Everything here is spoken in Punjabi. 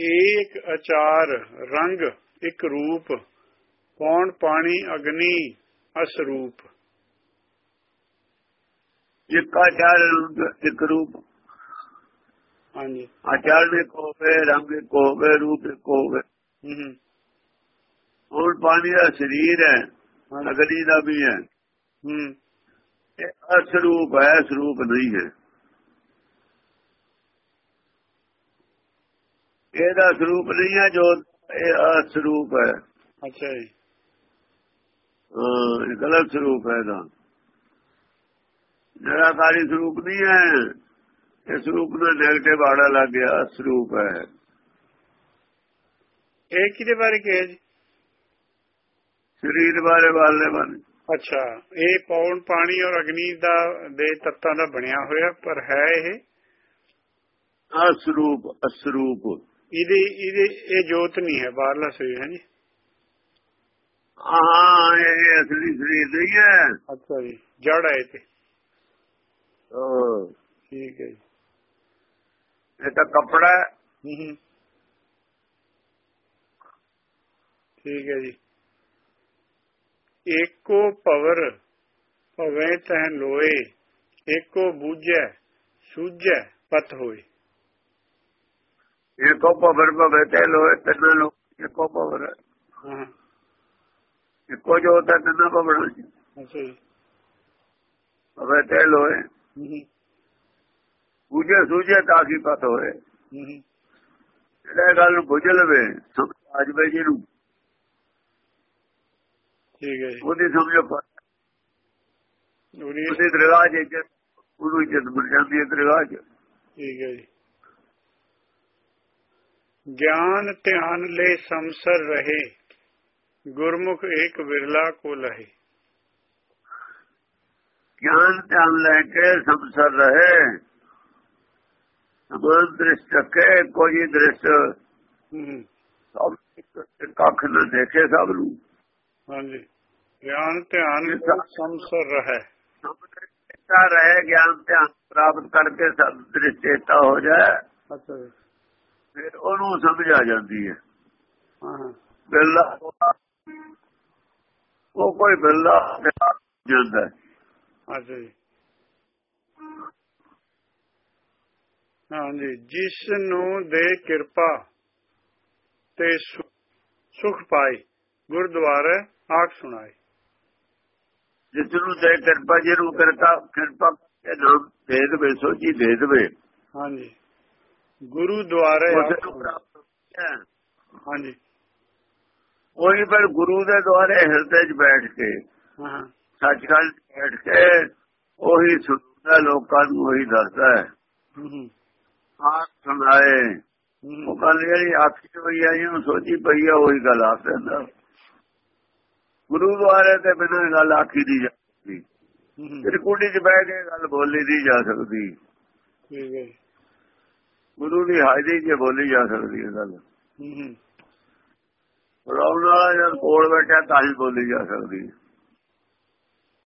ਏਕ ਅਚਾਰ ਰੰਗ ਇੱਕ ਰੂਪ ਕੌਣ ਪਾਣੀ ਅਗਨੀ ਅਸਰੂਪ? ਇੱਕ ਆਚਾਰ ਇੱਕ ਰੂਪ। ਹਾਂਜੀ। ਆਚਾਰ ਦੇ ਕੋਵੇ ਰੰਗ ਦੇ ਕੋਵੇ ਰੂਪ ਦੇ ਕੋਵੇ ਹੂੰ ਹੂੰ। ਹੁਣ ਪਾਣੀ ਦਾ ਸਰੀਰ ਹੈ। ਅਗਨੀ ਦਾ ਵੀ ਹੈ। ਹੂੰ। ਇਹ ਅਸਰੂਪ ਹੈ ਸਰੂਪ ਨਹੀਂ ਹੈ। ਇਹਦਾ ਸਰੂਪ ਨਹੀਂ ਹੈ ਜੋ ਇਹ ਅਸਰੂਪ ਹੈ। ਅੱਛਾ ਜੀ। ਹਾਂ, ਇਹ ਗਲਤ ਸਰੂਪ ਹੈ ਇਹਦਾ। ਨਿਰਾਕਾਰੀ ਸਰੂਪ ਨਹੀਂ ਹੈ ਇਹ ਸਰੂਪ ਦਾ ਨੈਗੇਟਿਵ ਆੜਾ ਲੱਗ ਗਿਆ ਸਰੂਪ ਹੈ। ਇਹ ਕਿਹਦੇ ਬਾਰੇ ਕਿਹਾ ਜੀ? ਸਰੀਰ ਬਾਰੇ ਵਾਲੇ। ਬਾਰੇ ਅੱਛਾ ਇਹ ਪੌਣ ਪਾਣੀ ਔਰ ਅਗਨੀ ਦਾ ਦੇ ਤੱਤਾਂ ਦਾ ਬਣਿਆ ਹੋਇਆ ਪਰ ਹੈ ਇਹ? ਅਸਰੂਪ ਅਸਰੂਪ। ਇਹਦੇ ਇਹਦੇ ਇਹ ਜੋਤ ਨਹੀਂ ਹੈ ਬਾਹਰਲਾ ਸਰੀਰ ਹੈ ਜੀ। ਹਾਂ ਇਹ ਅਸਲੀ ਸਰੀਰ ਨਹੀਂ ਹੈ ਅੱਛਾ ਜੀ ਜੜ ਹੈ ਤੇ। ਹਾਂ, ਠੀਕ ਹੈ ਜੀ। ਇਹ ਤਾਂ ਕੱਪੜਾ ਹੂੰ। ਠੀਕ ਹੈ ਜੀ। ਏਕੋ ਪਵਰ ਭਵੇਂ ਤਹ ਲੋਏ ਏਕੋ ਬੂਝੈ ਸੂਝੈ ਪਤ ਹੋਏ। ਇੱਕੋ ਪਵਰ ਭਵੇ ਤੇ ਲੋਏ ਤਿੰਨ ਲੋ ਇੱਕੋ ਪਵਰ ਹੈ। ਹਾਂ ਇੱਕੋ ਜੋਤ ਹੈ ਤਿੰਨ ਪਵਰ ਅੱਛਾ ਜੀ। ਭਵੇ ਤੇ ਲੋਏ ਬੁਝੇ ਸੂਝੇ ਤਾਂ ਕੀ ਪਤ ਹੋਏ। ਇਹ ਗੱਲ ਨੂੰ ਬੁਝ ਲਵੇ ਸਮਝ ਆ ਜਵੇ ਜੀ ਨੂੰ। ਠੀਕ ਹੈ ਜੀ। ਉਹਦੀ ਸਮਝੋ ਉਹਦੀ ਦਰਗਾਹ ਇੱਜ਼ਤ ਉਹਨੂੰ ਇੱਜ਼ਤ ਮਿਲ ਜਾਂਦੀ ਹੈ ਦਰਗਾਹ ਚ। ਠੀਕ ਹੈ ਜੀ। ਗਿਆਨ ਧਿਆਨ ਲੈ ਸੰਸਰ ਰਹੇ ਗੁਰਮੁਖ ਇੱਕ ਵਿਰਲਾ ਕੋ ਲਹੇ ਗਿਆਨ ਧਿਆਨ ਲੈ ਕੇ ਸੰਸਰ ਰਹੇ ਸਮਾਨ ਦ੍ਰਿਸ਼ਟ ਕੇ ਕੋਈ ਦ੍ਰਿਸ਼ਟ ਹੂੰ ਹੂੰ, ਸਭ ਇੱਕ- ਇੱਕ ਅੱਖ ਨਾਲ ਦੇਖੇ ਸਭ ਨੂੰ ਹਾਂਜੀ ਗਿਆਨ ਧਿਆਨ ਇਹ ਲੈ ਤਾਂ- ਸੰਸਰ ਰਹੇ ਸਮਝਦਾ ਰਹੇ ਫਿਰ ਉਹਨੂੰ ਸਮਝ ਆ ਜਾਂਦੀ ਹੈ। ਬਿੱਲਾ ਉਹ ਕੋਈ ਬਿੱਲਾ ਜਾਂਦਾ ਹੈ। ਅੱਛਾ ਜੀ। ਹਾਂਜੀ ਜਿਸ ਨੂੰ ਦੇ ਕਿਰਪਾ ਤੇ ਸੁਖ ਪਾਏ ਗੁਰਦੁਆਰੇ ਆਖ ਸੁਣਾਏ ਜਿਸ ਨੂੰ ਦੇ ਕਿਰਪਾ ਜੀ ਨੂੰ ਕਰਤਾ ਕਿਰਪਾ ਕੇ ਨਾਮ ਦੇ ਦੇਵੇ ਸੋਚੀ ਦੇ ਦੇਵੇ। ਹਾਂਜੀ। ਗੁਰੂ ਦੁਆਰੇ ਹਾਂਜੀ। ਉਹੀ ਫਿਰ ਗੁਰੂ ਦੇ ਦੁਆਰੇ ਹਿਰਦੇ 'ਚ ਬੈਠ ਕੇ ਹਾਂ। ਸੱਚਖੰਡ ਬੈਠ ਕੇ ਉਹੀ ਸੁਣਦਾ ਲੋਕਾਂ ਨੂੰ ਉਹੀ ਦੱਸਦਾ ਹੈ। ਆਪ ਸੁਣਾਏ ਉਹ ਗੱਲ ਜਿਹੜੀ ਆਖੀ ਹੋਈ ਆ ਜਿਹਨੂੰ ਸੋਚੀ ਪਈ ਆ ਉਹੀ ਗੱਲ ਆਖ ਦਿੰਦਾ ਗੁਰੂ ਦੁਆਰੇ ਤੇ ਬਿਨਾਂ ਗੱਲ ਆਖੀ ਦੀ ਜਾਂਦੀ ਹੂੰ, ਤ੍ਰਿਕੁਟੀ 'ਚ ਬਹਿ ਕੇ ਗੱਲ ਬੋਲੀ ਦੀ ਜਾ ਸਕਦੀ। ਠੀਕ ਹੈ। ਗੁਰੂ ਦੀ ਹਾਜ਼ਰੀ 'ਚ ਬੋਲੀ ਜਾ ਸਕਦੀ ਹੈ ਗੱਲ। ਹੂੰ ਹੂੰ। ਬੁਲਾਉਣ ਵਾਲਾ ਜਦ ਕੋਲ ਬੈਠਾ ਤਾਂ ਹੀ ਬੋਲੀ ਜਾ ਸਕਦੀ। ਹੈ